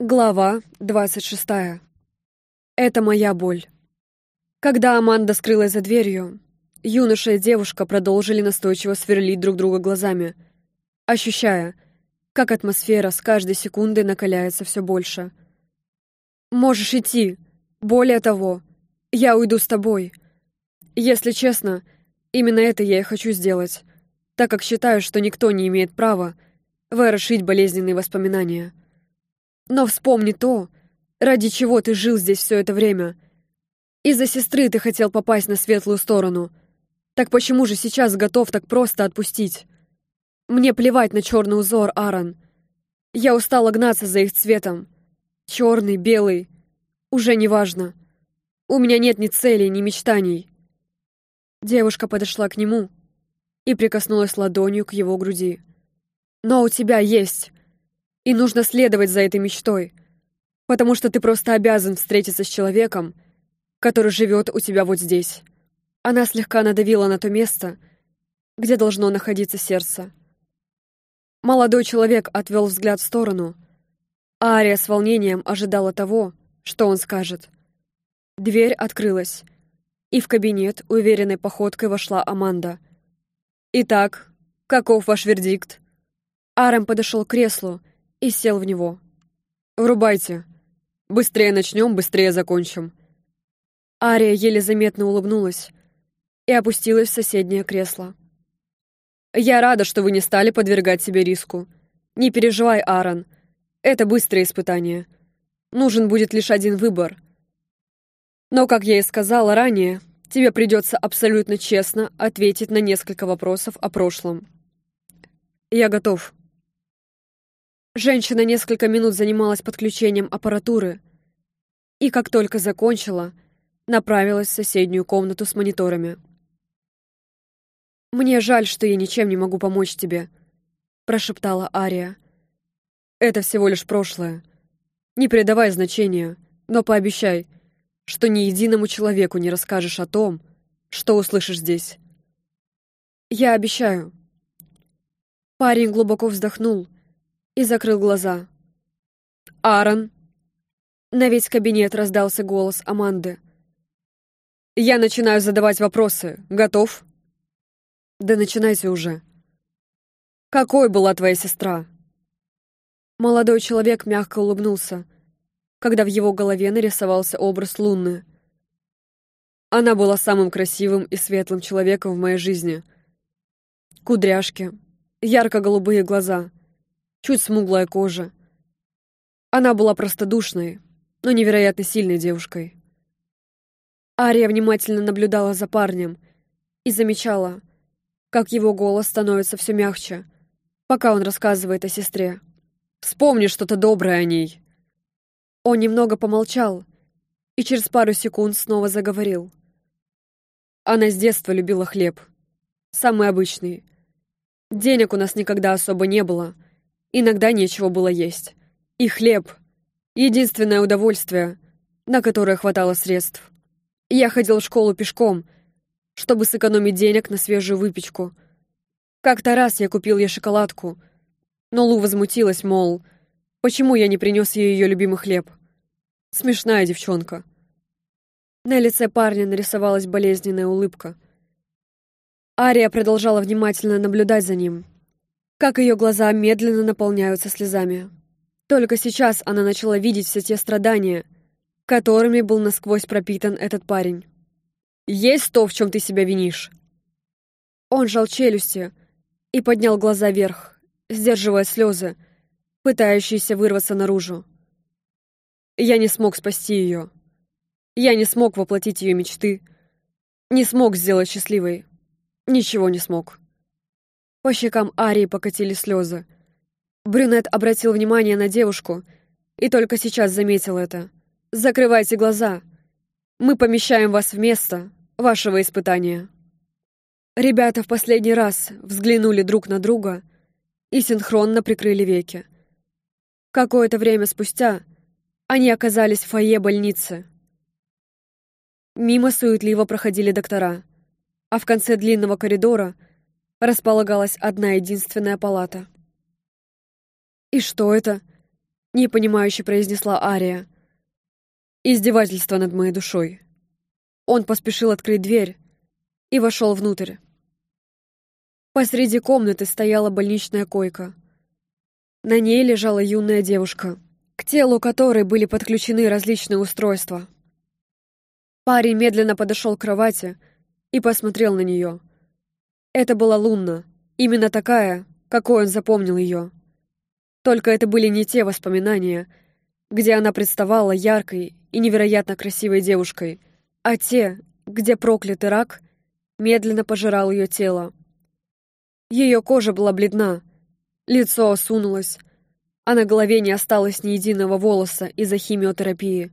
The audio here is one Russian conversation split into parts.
Глава 26. Это моя боль. Когда Аманда скрылась за дверью, юноша и девушка продолжили настойчиво сверлить друг друга глазами, ощущая, как атмосфера с каждой секундой накаляется все больше. «Можешь идти. Более того, я уйду с тобой. Если честно, именно это я и хочу сделать, так как считаю, что никто не имеет права ворошить болезненные воспоминания». Но вспомни то, ради чего ты жил здесь все это время. Из-за сестры ты хотел попасть на светлую сторону. Так почему же сейчас готов так просто отпустить? Мне плевать на черный узор, Аарон. Я устала гнаться за их цветом. Черный, белый. Уже не важно. У меня нет ни целей, ни мечтаний. Девушка подошла к нему и прикоснулась ладонью к его груди. Но у тебя есть. И нужно следовать за этой мечтой, потому что ты просто обязан встретиться с человеком, который живет у тебя вот здесь. Она слегка надавила на то место, где должно находиться сердце. Молодой человек отвел взгляд в сторону, а Ария с волнением ожидала того, что он скажет. Дверь открылась, и в кабинет уверенной походкой вошла Аманда. «Итак, каков ваш вердикт?» Арем подошел к креслу и сел в него. «Врубайте. Быстрее начнем, быстрее закончим». Ария еле заметно улыбнулась и опустилась в соседнее кресло. «Я рада, что вы не стали подвергать себе риску. Не переживай, Аарон. Это быстрое испытание. Нужен будет лишь один выбор. Но, как я и сказала ранее, тебе придется абсолютно честно ответить на несколько вопросов о прошлом. Я готов». Женщина несколько минут занималась подключением аппаратуры и, как только закончила, направилась в соседнюю комнату с мониторами. «Мне жаль, что я ничем не могу помочь тебе», — прошептала Ария. «Это всего лишь прошлое. Не придавай значения, но пообещай, что ни единому человеку не расскажешь о том, что услышишь здесь». «Я обещаю». Парень глубоко вздохнул и закрыл глаза. «Аарон!» На весь кабинет раздался голос Аманды. «Я начинаю задавать вопросы. Готов?» «Да начинайте уже». «Какой была твоя сестра?» Молодой человек мягко улыбнулся, когда в его голове нарисовался образ Лунны. Она была самым красивым и светлым человеком в моей жизни. Кудряшки, ярко-голубые глаза — чуть смуглая кожа. Она была простодушной, но невероятно сильной девушкой. Ария внимательно наблюдала за парнем и замечала, как его голос становится все мягче, пока он рассказывает о сестре. «Вспомни что-то доброе о ней!» Он немного помолчал и через пару секунд снова заговорил. Она с детства любила хлеб. Самый обычный. Денег у нас никогда особо не было — Иногда нечего было есть. И хлеб — единственное удовольствие, на которое хватало средств. Я ходил в школу пешком, чтобы сэкономить денег на свежую выпечку. Как-то раз я купил ей шоколадку, но Лу возмутилась, мол, почему я не принес ей ее любимый хлеб. Смешная девчонка. На лице парня нарисовалась болезненная улыбка. Ария продолжала внимательно наблюдать за ним — как ее глаза медленно наполняются слезами. Только сейчас она начала видеть все те страдания, которыми был насквозь пропитан этот парень. «Есть то, в чем ты себя винишь?» Он жал челюсти и поднял глаза вверх, сдерживая слезы, пытающиеся вырваться наружу. Я не смог спасти ее. Я не смог воплотить ее мечты. Не смог сделать счастливой. Ничего не смог. По щекам Арии покатили слезы. Брюнет обратил внимание на девушку и только сейчас заметил это. «Закрывайте глаза. Мы помещаем вас в место вашего испытания». Ребята в последний раз взглянули друг на друга и синхронно прикрыли веки. Какое-то время спустя они оказались в фойе больницы. Мимо суетливо проходили доктора, а в конце длинного коридора — располагалась одна единственная палата. «И что это?» непонимающе произнесла Ария. Издевательство над моей душой. Он поспешил открыть дверь и вошел внутрь. Посреди комнаты стояла больничная койка. На ней лежала юная девушка, к телу которой были подключены различные устройства. Парень медленно подошел к кровати и посмотрел на нее. Это была Лунна, именно такая, какой он запомнил ее. Только это были не те воспоминания, где она представала яркой и невероятно красивой девушкой, а те, где проклятый рак медленно пожирал ее тело. Ее кожа была бледна, лицо осунулось, а на голове не осталось ни единого волоса из-за химиотерапии.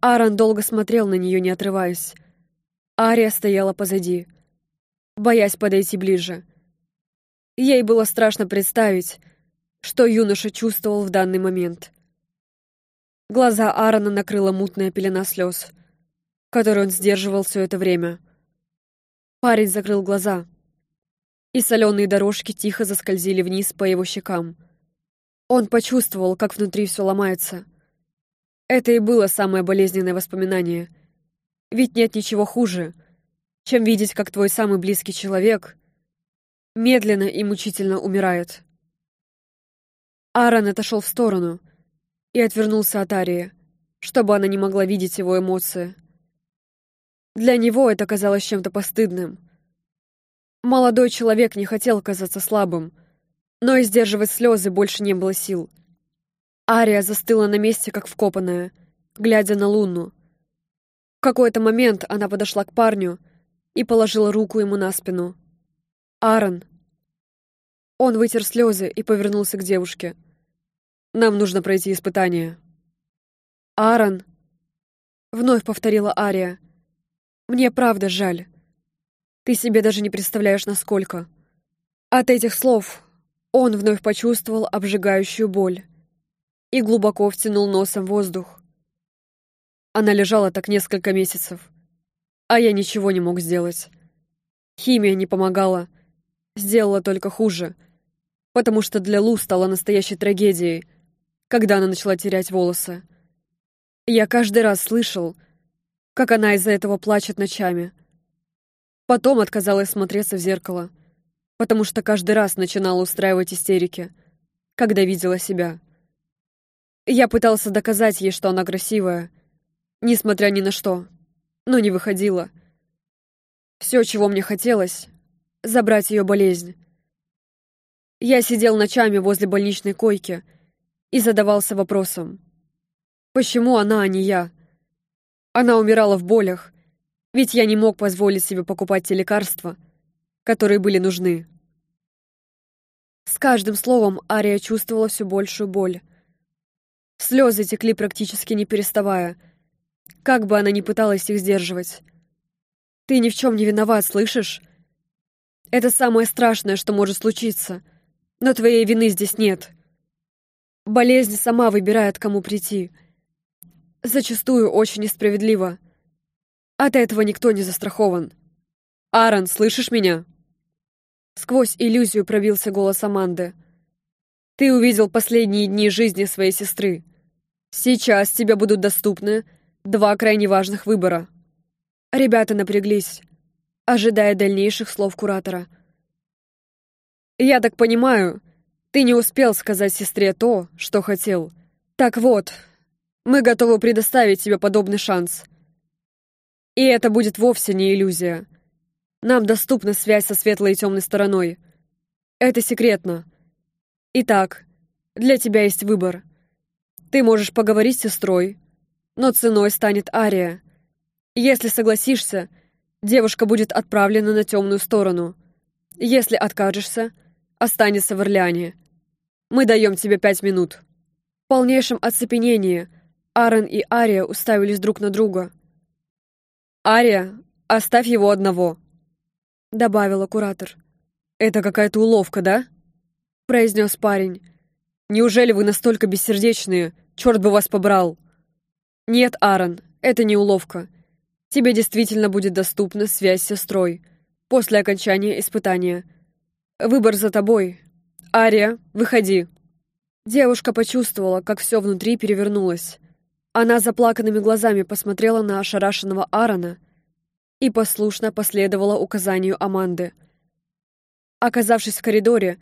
Аарон долго смотрел на нее, не отрываясь. Ария стояла позади, боясь подойти ближе. Ей было страшно представить, что юноша чувствовал в данный момент. Глаза Аарона накрыла мутная пелена слез, которую он сдерживал все это время. Парень закрыл глаза — и соленые дорожки тихо заскользили вниз по его щекам. Он почувствовал, как внутри все ломается. Это и было самое болезненное воспоминание. Ведь нет ничего хуже, чем видеть, как твой самый близкий человек медленно и мучительно умирает. Аарон отошел в сторону и отвернулся от Арии, чтобы она не могла видеть его эмоции. Для него это казалось чем-то постыдным — Молодой человек не хотел казаться слабым, но и сдерживать слезы больше не было сил. Ария застыла на месте, как вкопанная, глядя на Луну. В какой-то момент она подошла к парню и положила руку ему на спину. «Аарон!» Он вытер слезы и повернулся к девушке. «Нам нужно пройти испытание». «Аарон!» Вновь повторила Ария. «Мне правда жаль». Ты себе даже не представляешь, насколько. От этих слов он вновь почувствовал обжигающую боль и глубоко втянул носом воздух. Она лежала так несколько месяцев, а я ничего не мог сделать. Химия не помогала, сделала только хуже, потому что для Лу стала настоящей трагедией, когда она начала терять волосы. Я каждый раз слышал, как она из-за этого плачет ночами — Потом отказалась смотреться в зеркало, потому что каждый раз начинала устраивать истерики, когда видела себя. Я пытался доказать ей, что она красивая, несмотря ни на что, но не выходила. Все, чего мне хотелось — забрать ее болезнь. Я сидел ночами возле больничной койки и задавался вопросом. Почему она, а не я? Она умирала в болях, ведь я не мог позволить себе покупать те лекарства, которые были нужны. С каждым словом Ария чувствовала все большую боль. Слезы текли практически не переставая, как бы она ни пыталась их сдерживать. «Ты ни в чем не виноват, слышишь? Это самое страшное, что может случиться, но твоей вины здесь нет. Болезнь сама выбирает, кому прийти. Зачастую очень несправедливо». От этого никто не застрахован. «Аарон, слышишь меня?» Сквозь иллюзию пробился голос Аманды. «Ты увидел последние дни жизни своей сестры. Сейчас тебе будут доступны два крайне важных выбора». Ребята напряглись, ожидая дальнейших слов куратора. «Я так понимаю, ты не успел сказать сестре то, что хотел. Так вот, мы готовы предоставить тебе подобный шанс». И это будет вовсе не иллюзия. Нам доступна связь со светлой и темной стороной. Это секретно. Итак, для тебя есть выбор. Ты можешь поговорить с сестрой, но ценой станет Ария. Если согласишься, девушка будет отправлена на темную сторону. Если откажешься, останется в Орлеане. Мы даем тебе пять минут. В полнейшем оцепенении Аарон и Ария уставились друг на друга. «Ария, оставь его одного», — добавила куратор. «Это какая-то уловка, да?» — произнес парень. «Неужели вы настолько бессердечные? Черт бы вас побрал!» «Нет, Аарон, это не уловка. Тебе действительно будет доступна связь с сестрой после окончания испытания. Выбор за тобой. Ария, выходи». Девушка почувствовала, как все внутри перевернулось. Она заплаканными глазами посмотрела на ошарашенного Аарона и послушно последовала указанию Аманды. Оказавшись в коридоре,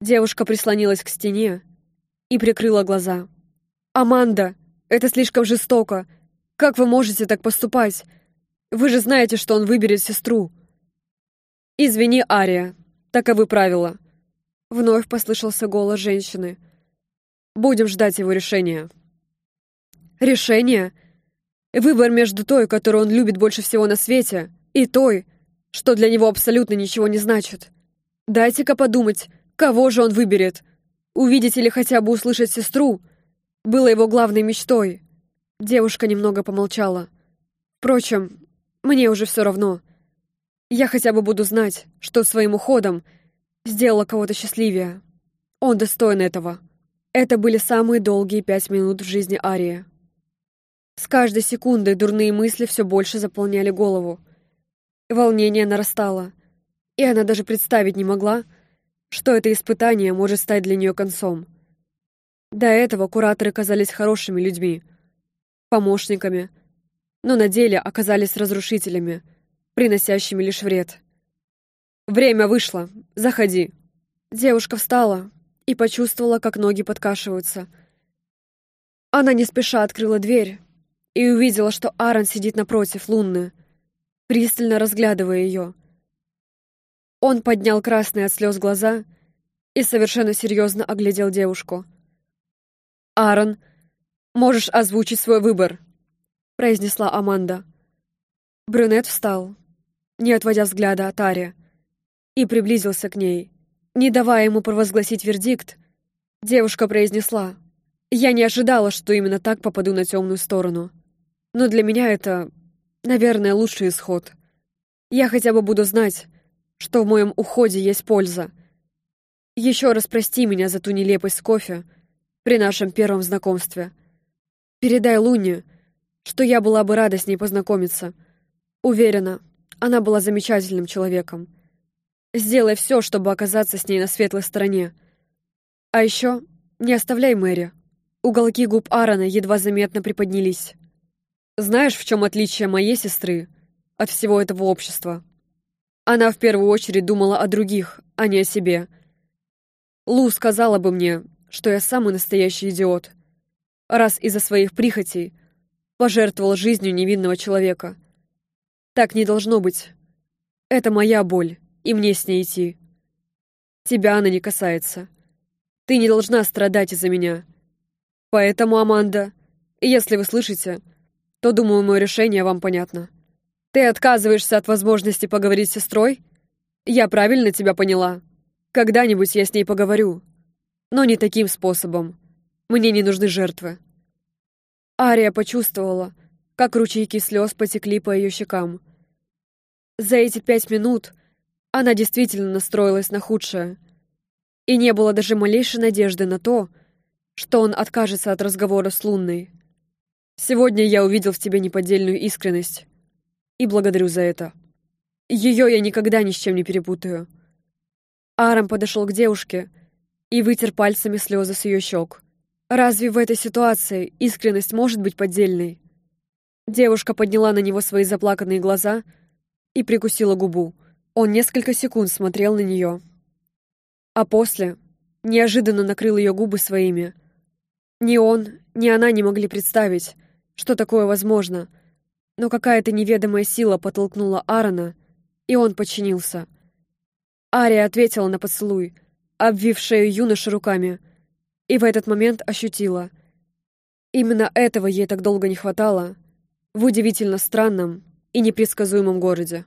девушка прислонилась к стене и прикрыла глаза. «Аманда, это слишком жестоко. Как вы можете так поступать? Вы же знаете, что он выберет сестру». «Извини, Ария, таковы правила». Вновь послышался голос женщины. «Будем ждать его решения». «Решение?» Выбор между той, которую он любит больше всего на свете, и той, что для него абсолютно ничего не значит. Дайте-ка подумать, кого же он выберет. Увидеть или хотя бы услышать сестру было его главной мечтой. Девушка немного помолчала. Впрочем, мне уже все равно. Я хотя бы буду знать, что своим уходом сделала кого-то счастливее. Он достоин этого. Это были самые долгие пять минут в жизни Арии. С каждой секундой дурные мысли все больше заполняли голову. Волнение нарастало, и она даже представить не могла, что это испытание может стать для нее концом. До этого кураторы казались хорошими людьми, помощниками, но на деле оказались разрушителями, приносящими лишь вред. «Время вышло. Заходи». Девушка встала и почувствовала, как ноги подкашиваются. Она не спеша открыла дверь, и увидела, что Аарон сидит напротив Лунны, пристально разглядывая ее. Он поднял красные от слез глаза и совершенно серьезно оглядел девушку. «Аарон, можешь озвучить свой выбор», — произнесла Аманда. Брюнет встал, не отводя взгляда от Ари, и приблизился к ней. Не давая ему провозгласить вердикт, девушка произнесла, «Я не ожидала, что именно так попаду на темную сторону». Но для меня это, наверное, лучший исход. Я хотя бы буду знать, что в моем уходе есть польза. Еще раз прости меня за ту нелепость кофе при нашем первом знакомстве. Передай Луне, что я была бы рада с ней познакомиться. Уверена, она была замечательным человеком. Сделай все, чтобы оказаться с ней на светлой стороне. А еще не оставляй Мэри. Уголки губ Аарона едва заметно приподнялись. Знаешь, в чем отличие моей сестры от всего этого общества? Она в первую очередь думала о других, а не о себе. Лу сказала бы мне, что я самый настоящий идиот, раз из-за своих прихотей пожертвовал жизнью невинного человека. Так не должно быть. Это моя боль, и мне с ней идти. Тебя она не касается. Ты не должна страдать из-за меня. Поэтому, Аманда, если вы слышите, то, думаю, мое решение вам понятно. Ты отказываешься от возможности поговорить с сестрой? Я правильно тебя поняла. Когда-нибудь я с ней поговорю. Но не таким способом. Мне не нужны жертвы. Ария почувствовала, как ручейки слез потекли по ее щекам. За эти пять минут она действительно настроилась на худшее. И не было даже малейшей надежды на то, что он откажется от разговора с Лунной. Сегодня я увидел в тебе неподдельную искренность. И благодарю за это. Ее я никогда ни с чем не перепутаю. Арам подошел к девушке и вытер пальцами слезы с ее щек. Разве в этой ситуации искренность может быть поддельной? Девушка подняла на него свои заплаканные глаза и прикусила губу. Он несколько секунд смотрел на нее. А после неожиданно накрыл ее губы своими. Ни он, ни она не могли представить, что такое возможно. Но какая-то неведомая сила подтолкнула Аарона, и он подчинился. Ария ответила на поцелуй, обвив шею юноши руками, и в этот момент ощутила. Именно этого ей так долго не хватало в удивительно странном и непредсказуемом городе.